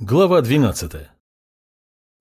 Глава 12.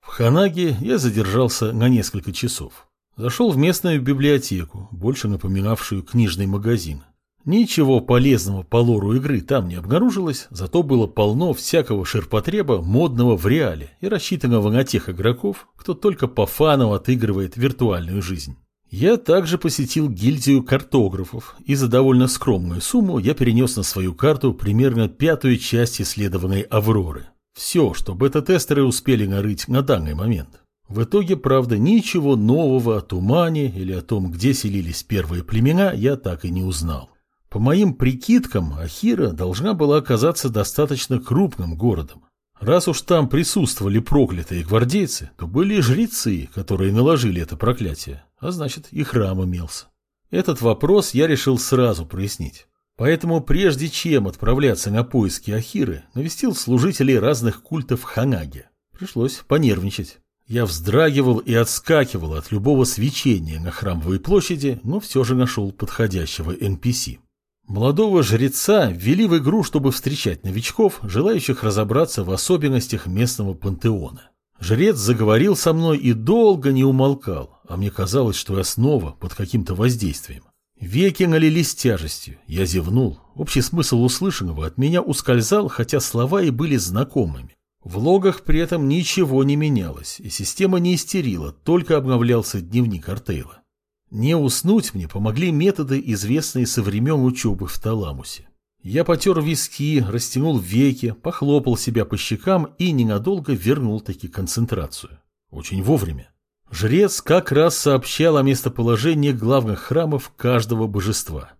В Ханаге я задержался на несколько часов. Зашел в местную библиотеку, больше напоминавшую книжный магазин. Ничего полезного по лору игры там не обнаружилось, зато было полно всякого ширпотреба, модного в реале и рассчитанного на тех игроков, кто только по фану отыгрывает виртуальную жизнь. Я также посетил гильдию картографов, и за довольно скромную сумму я перенес на свою карту примерно пятую часть исследованной Авроры. Все, что бета-тестеры успели нарыть на данный момент. В итоге, правда, ничего нового о тумане или о том, где селились первые племена, я так и не узнал. По моим прикидкам, Ахира должна была оказаться достаточно крупным городом. Раз уж там присутствовали проклятые гвардейцы, то были жрецы, которые наложили это проклятие, а значит и храм имелся. Этот вопрос я решил сразу прояснить. Поэтому прежде чем отправляться на поиски Ахиры, навестил служителей разных культов Ханаге. Пришлось понервничать. Я вздрагивал и отскакивал от любого свечения на храмовой площади, но все же нашел подходящего NPC. Молодого жреца ввели в игру, чтобы встречать новичков, желающих разобраться в особенностях местного пантеона. Жрец заговорил со мной и долго не умолкал, а мне казалось, что я снова под каким-то воздействием. Веки налились тяжестью. Я зевнул. Общий смысл услышанного от меня ускользал, хотя слова и были знакомыми. В логах при этом ничего не менялось, и система не истерила, только обновлялся дневник Артейла. Не уснуть мне помогли методы, известные со времен учебы в Таламусе. Я потер виски, растянул веки, похлопал себя по щекам и ненадолго вернул таки концентрацию. Очень вовремя. Жрец как раз сообщал о местоположении главных храмов каждого божества.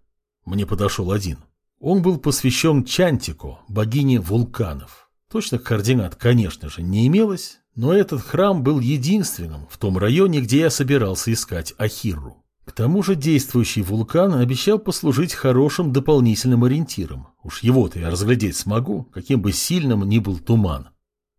Мне подошел один. Он был посвящен Чантико, богине вулканов. Точных координат, конечно же, не имелось, но этот храм был единственным в том районе, где я собирался искать Ахирру. К тому же действующий вулкан обещал послужить хорошим дополнительным ориентиром. Уж его-то я разглядеть смогу, каким бы сильным ни был туман.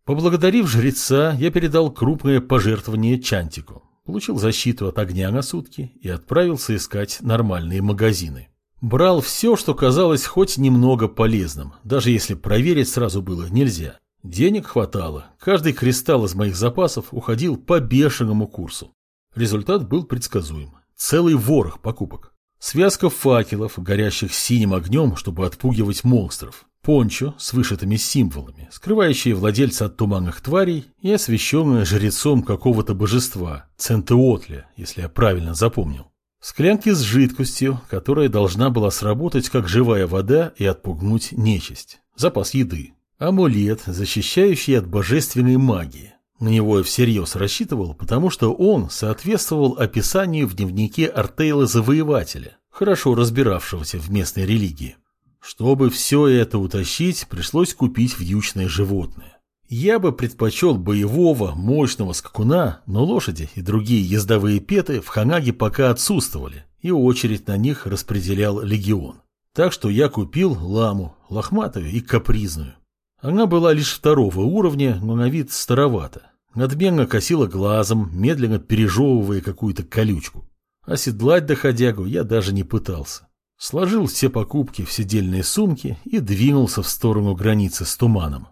Поблагодарив жреца, я передал крупное пожертвование Чантику, получил защиту от огня на сутки и отправился искать нормальные магазины. Брал все, что казалось хоть немного полезным, даже если проверить сразу было нельзя. Денег хватало, каждый кристалл из моих запасов уходил по бешеному курсу. Результат был предсказуем. Целый ворох покупок. Связка факелов, горящих синим огнем, чтобы отпугивать монстров пончо с вышитыми символами, скрывающие владельца от туманных тварей и освященное жрецом какого-то божества, Центеотля, если я правильно запомнил. Склянки с жидкостью, которая должна была сработать как живая вода и отпугнуть нечисть. Запас еды. Амулет, защищающий от божественной магии. На него я всерьез рассчитывал, потому что он соответствовал описанию в дневнике Артейла Завоевателя, хорошо разбиравшегося в местной религии. Чтобы все это утащить, пришлось купить вьючное животное. Я бы предпочел боевого, мощного скакуна, но лошади и другие ездовые петы в Ханаге пока отсутствовали, и очередь на них распределял легион. Так что я купил ламу, лохматую и капризную. Она была лишь второго уровня, но на вид старовата. Надменно косила глазом, медленно пережевывая какую-то колючку. Оседлать доходягу я даже не пытался. Сложил все покупки в сидельные сумки и двинулся в сторону границы с туманом.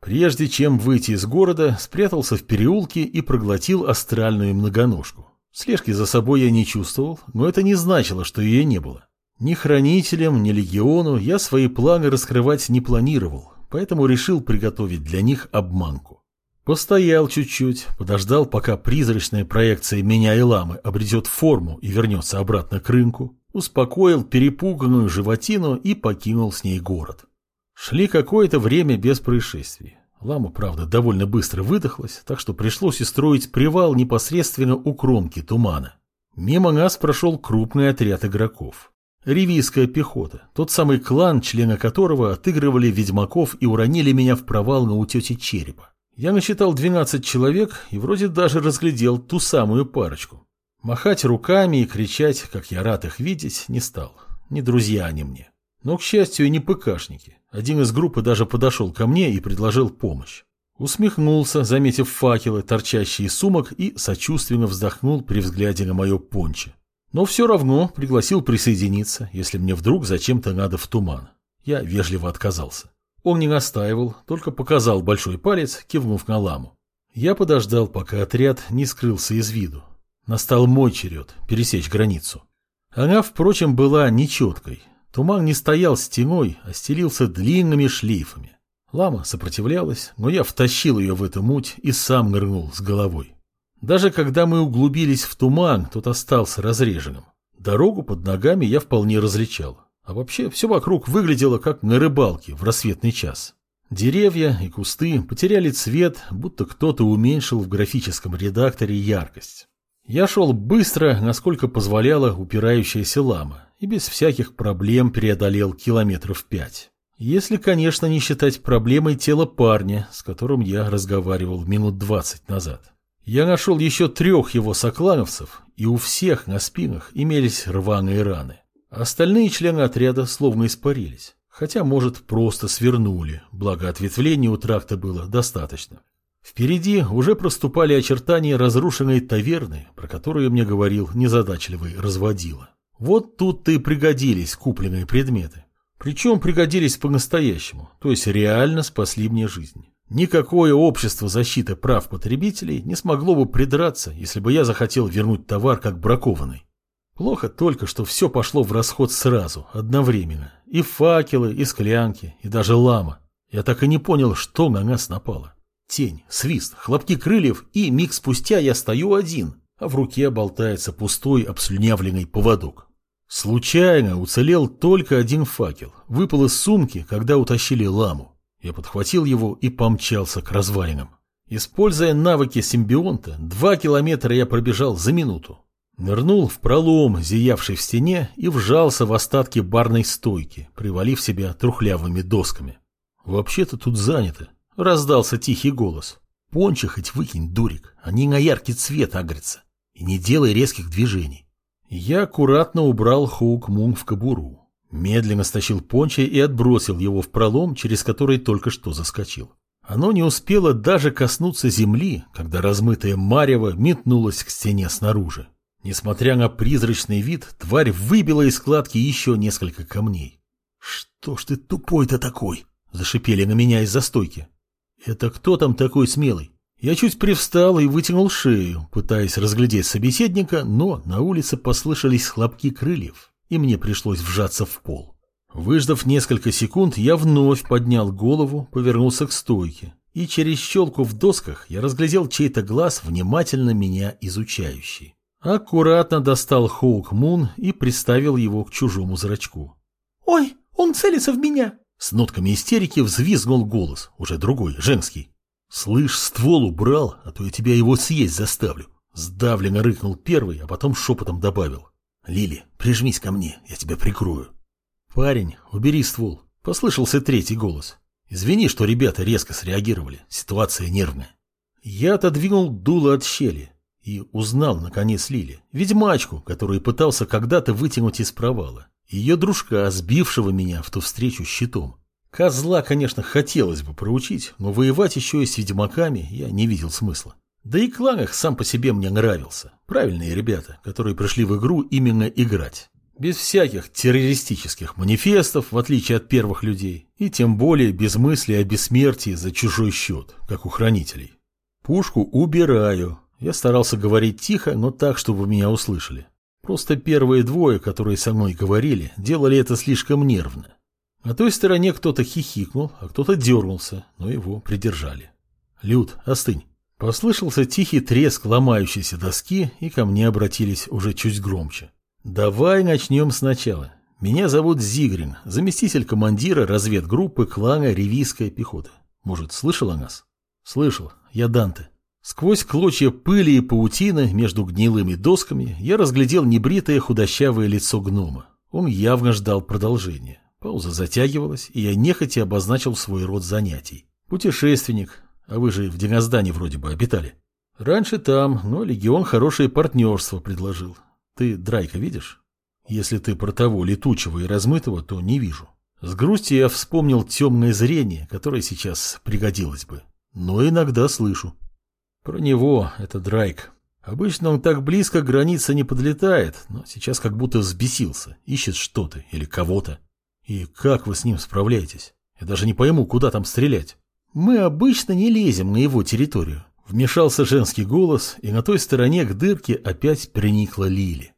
Прежде чем выйти из города, спрятался в переулке и проглотил астральную многоножку. Слежки за собой я не чувствовал, но это не значило, что ее не было. Ни хранителям, ни легиону я свои планы раскрывать не планировал, поэтому решил приготовить для них обманку. Постоял чуть-чуть, подождал, пока призрачная проекция меня и ламы обретет форму и вернется обратно к рынку, успокоил перепуганную животину и покинул с ней город. Шли какое-то время без происшествий. Лама, правда, довольно быстро выдохлась, так что пришлось устроить привал непосредственно у кромки тумана. Мимо нас прошел крупный отряд игроков. Ревийская пехота, тот самый клан, члены которого отыгрывали ведьмаков и уронили меня в провал на утете черепа. Я насчитал 12 человек и вроде даже разглядел ту самую парочку. Махать руками и кричать, как я рад их видеть, не стал. Не друзья они мне. Но, к счастью, и не ПКшники. Один из группы даже подошел ко мне и предложил помощь. Усмехнулся, заметив факелы, торчащие из сумок, и сочувственно вздохнул при взгляде на мое понче. Но все равно пригласил присоединиться, если мне вдруг зачем-то надо в туман. Я вежливо отказался. Он не настаивал, только показал большой палец, кивнув на ламу. Я подождал, пока отряд не скрылся из виду. Настал мой черед пересечь границу. Она, впрочем, была нечеткой. Туман не стоял стеной, а стелился длинными шлейфами. Лама сопротивлялась, но я втащил ее в эту муть и сам нырнул с головой. Даже когда мы углубились в туман, тот остался разреженным. Дорогу под ногами я вполне различал. А вообще все вокруг выглядело как на рыбалке в рассветный час. Деревья и кусты потеряли цвет, будто кто-то уменьшил в графическом редакторе яркость. Я шел быстро, насколько позволяла упирающаяся лама, и без всяких проблем преодолел километров пять. Если, конечно, не считать проблемой тела парня, с которым я разговаривал минут двадцать назад. Я нашел еще трех его соклановцев, и у всех на спинах имелись рваные раны. Остальные члены отряда словно испарились, хотя, может, просто свернули, благо ответвлений у тракта было достаточно. Впереди уже проступали очертания разрушенной таверны, про которую мне говорил незадачливый разводила. Вот тут-то и пригодились купленные предметы. Причем пригодились по-настоящему, то есть реально спасли мне жизнь. Никакое общество защиты прав потребителей не смогло бы придраться, если бы я захотел вернуть товар как бракованный. Плохо только, что все пошло в расход сразу, одновременно. И факелы, и склянки, и даже лама. Я так и не понял, что на нас напало. Тень, свист, хлопки крыльев, и миг спустя я стою один, а в руке болтается пустой обслюнявленный поводок. Случайно уцелел только один факел, выпал из сумки, когда утащили ламу. Я подхватил его и помчался к развалинам. Используя навыки симбионта, два километра я пробежал за минуту. Нырнул в пролом, зиявший в стене, и вжался в остатки барной стойки, привалив себя трухлявыми досками. «Вообще-то тут занято», — раздался тихий голос. «Пончо хоть выкинь, дурик, они на яркий цвет агрятся. И не делай резких движений». Я аккуратно убрал Хоук Мун в кобуру. Медленно стащил пончо и отбросил его в пролом, через который только что заскочил. Оно не успело даже коснуться земли, когда размытое марево метнулось к стене снаружи. Несмотря на призрачный вид, тварь выбила из складки еще несколько камней. «Что ж ты тупой-то такой?» – зашипели на меня из застойки. «Это кто там такой смелый?» Я чуть привстал и вытянул шею, пытаясь разглядеть собеседника, но на улице послышались хлопки крыльев и мне пришлось вжаться в пол. Выждав несколько секунд, я вновь поднял голову, повернулся к стойке, и через щелку в досках я разглядел чей-то глаз, внимательно меня изучающий. Аккуратно достал Хоук Мун и приставил его к чужому зрачку. «Ой, он целится в меня!» С нотками истерики взвизгнул голос, уже другой, женский. «Слышь, ствол убрал, а то я тебя его съесть заставлю!» Сдавленно рыкнул первый, а потом шепотом добавил. «Лили, прижмись ко мне, я тебя прикрою». «Парень, убери ствол», — послышался третий голос. «Извини, что ребята резко среагировали, ситуация нервная». Я отодвинул дуло от щели и узнал, наконец, Лили, ведьмачку, которую пытался когда-то вытянуть из провала, ее дружка, сбившего меня в ту встречу щитом. Козла, конечно, хотелось бы проучить, но воевать еще и с ведьмаками я не видел смысла. Да и клан их сам по себе мне нравился. Правильные ребята, которые пришли в игру именно играть. Без всяких террористических манифестов, в отличие от первых людей, и тем более без мысли о бессмертии за чужой счет, как у хранителей. Пушку убираю. Я старался говорить тихо, но так, чтобы меня услышали. Просто первые двое, которые со мной говорили, делали это слишком нервно. На той стороне кто-то хихикнул, а кто-то дернулся, но его придержали. «Люд, остынь. Послышался тихий треск ломающейся доски, и ко мне обратились уже чуть громче. «Давай начнем сначала. Меня зовут Зигрин, заместитель командира разведгруппы клана Ревийская пехота. Может, слышал о нас?» «Слышал. Я Данте». Сквозь клочья пыли и паутины между гнилыми досками я разглядел небритое худощавое лицо гнома. Он явно ждал продолжения. Пауза затягивалась, и я нехотя обозначил свой род занятий. Путешественник, а вы же в Диноздане вроде бы обитали. Раньше там, но Легион хорошее партнерство предложил. Ты Драйка видишь? Если ты про того летучего и размытого, то не вижу. С грустью я вспомнил темное зрение, которое сейчас пригодилось бы. Но иногда слышу. Про него это Драйк. Обычно он так близко к границе не подлетает, но сейчас как будто взбесился, ищет что-то или кого-то. И как вы с ним справляетесь? Я даже не пойму, куда там стрелять. Мы обычно не лезем на его территорию. Вмешался женский голос, и на той стороне к дырке опять приникла Лили.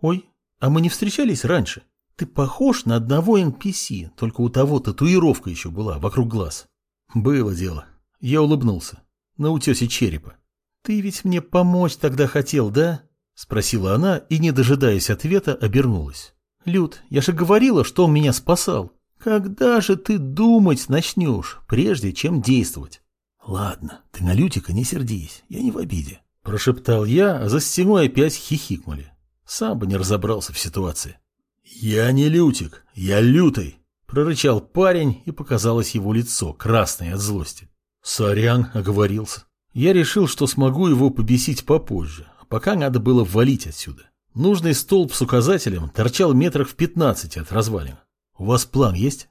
Ой, а мы не встречались раньше? Ты похож на одного NPC, только у того татуировка еще была вокруг глаз. Было дело. Я улыбнулся. На утесе черепа. Ты ведь мне помочь тогда хотел, да? Спросила она и, не дожидаясь ответа, обернулась. Люд, я же говорила, что он меня спасал. Когда же ты думать начнешь, прежде чем действовать? Ладно, ты на Лютика не сердись, я не в обиде. Прошептал я, а за стеной опять хихикнули. Сам бы не разобрался в ситуации. «Я не Лютик, я Лютый!» — прорычал парень, и показалось его лицо, красное от злости. Сорян, оговорился. Я решил, что смогу его побесить попозже, пока надо было валить отсюда. Нужный столб с указателем торчал метрах в пятнадцати от развалин. «У вас план есть?»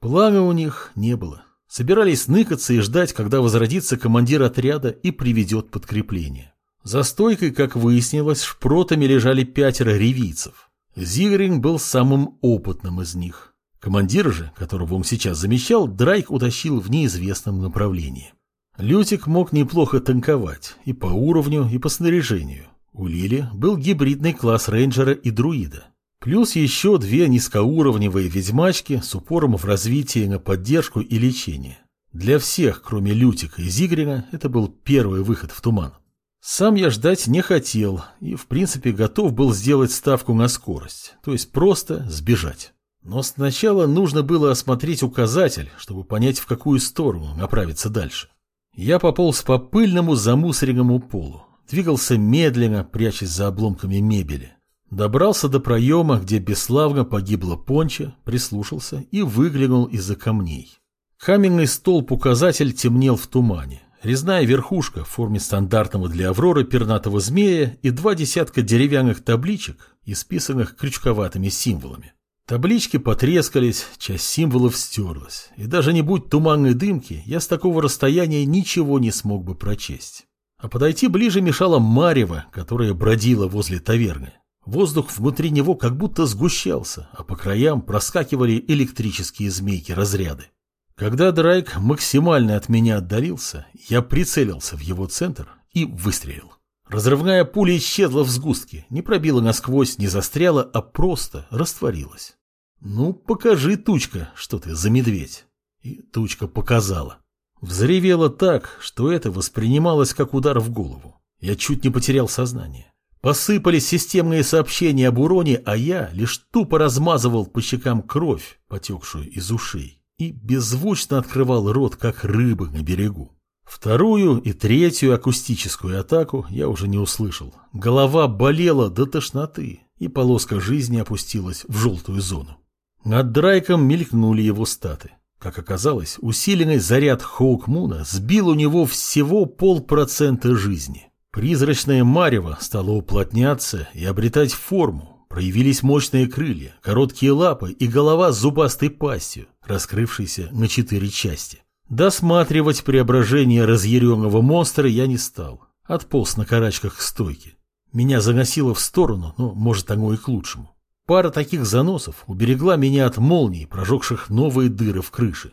Плана у них не было. Собирались ныкаться и ждать, когда возродится командир отряда и приведет подкрепление. За стойкой, как выяснилось, шпротами лежали пятеро ревийцев. Зигрин был самым опытным из них. Командир же, которого он сейчас замещал, Драйк утащил в неизвестном направлении. Лютик мог неплохо танковать и по уровню, и по снаряжению. У Лили был гибридный класс рейнджера и друида. Плюс еще две низкоуровневые ведьмачки с упором в развитии на поддержку и лечение. Для всех, кроме Лютика и Зигрина, это был первый выход в туман. Сам я ждать не хотел и, в принципе, готов был сделать ставку на скорость, то есть просто сбежать. Но сначала нужно было осмотреть указатель, чтобы понять, в какую сторону направиться дальше. Я пополз по пыльному замусоренному полу, двигался медленно, прячась за обломками мебели. Добрался до проема, где бесславно погибла понча, прислушался и выглянул из-за камней. Каменный столб-указатель темнел в тумане. Резная верхушка в форме стандартного для Авроры пернатого змея и два десятка деревянных табличек, исписанных крючковатыми символами. Таблички потрескались, часть символов стерлась, и даже не будь туманной дымки, я с такого расстояния ничего не смог бы прочесть. А подойти ближе мешала Марева, которая бродила возле таверны. Воздух внутри него как будто сгущался, а по краям проскакивали электрические змейки-разряды. Когда Драйк максимально от меня отдалился, я прицелился в его центр и выстрелил. Разрывная пуля исчезла в сгустке, не пробила насквозь, не застряла, а просто растворилась. «Ну, покажи, тучка, что ты за медведь». И тучка показала. Взревела так, что это воспринималось как удар в голову. Я чуть не потерял сознание. Посыпались системные сообщения об уроне, а я лишь тупо размазывал по щекам кровь, потекшую из ушей и беззвучно открывал рот, как рыба на берегу. Вторую и третью акустическую атаку я уже не услышал. Голова болела до тошноты, и полоска жизни опустилась в желтую зону. Над Драйком мелькнули его статы. Как оказалось, усиленный заряд Хоукмуна сбил у него всего полпроцента жизни. Призрачное марево стало уплотняться и обретать форму, Проявились мощные крылья, короткие лапы и голова с зубастой пастью, раскрывшейся на четыре части. Досматривать преображение разъяренного монстра я не стал. Отполз на карачках к стойке. Меня заносило в сторону, но, может, оно и к лучшему. Пара таких заносов уберегла меня от молний, прожегших новые дыры в крыше.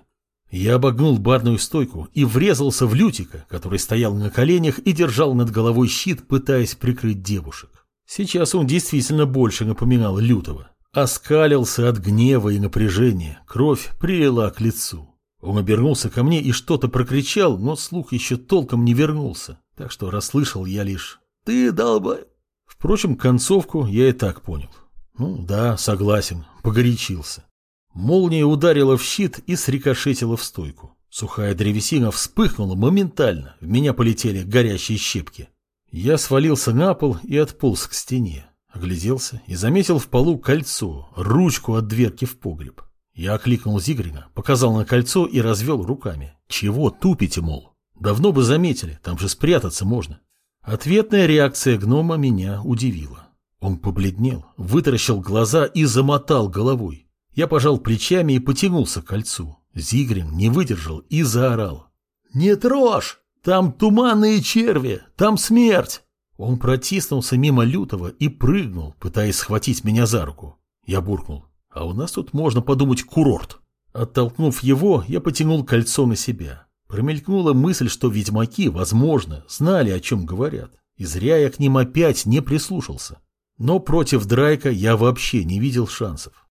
Я обогнул барную стойку и врезался в Лютика, который стоял на коленях и держал над головой щит, пытаясь прикрыть девушек. Сейчас он действительно больше напоминал лютого. Оскалился от гнева и напряжения, кровь прилила к лицу. Он обернулся ко мне и что-то прокричал, но слух еще толком не вернулся, так что расслышал я лишь «Ты долба...» Впрочем, концовку я и так понял. Ну да, согласен, погорячился. Молния ударила в щит и срикошетила в стойку. Сухая древесина вспыхнула моментально, в меня полетели горящие щепки. Я свалился на пол и отполз к стене. Огляделся и заметил в полу кольцо, ручку от дверки в погреб. Я окликнул Зигрина, показал на кольцо и развел руками. Чего тупите, мол? Давно бы заметили, там же спрятаться можно. Ответная реакция гнома меня удивила. Он побледнел, вытаращил глаза и замотал головой. Я пожал плечами и потянулся к кольцу. Зигрин не выдержал и заорал. «Не трожь!» Там туманные черви, там смерть. Он протиснулся мимо лютого и прыгнул, пытаясь схватить меня за руку. Я буркнул. А у нас тут, можно подумать, курорт. Оттолкнув его, я потянул кольцо на себя. Промелькнула мысль, что ведьмаки, возможно, знали, о чем говорят. И зря я к ним опять не прислушался. Но против Драйка я вообще не видел шансов.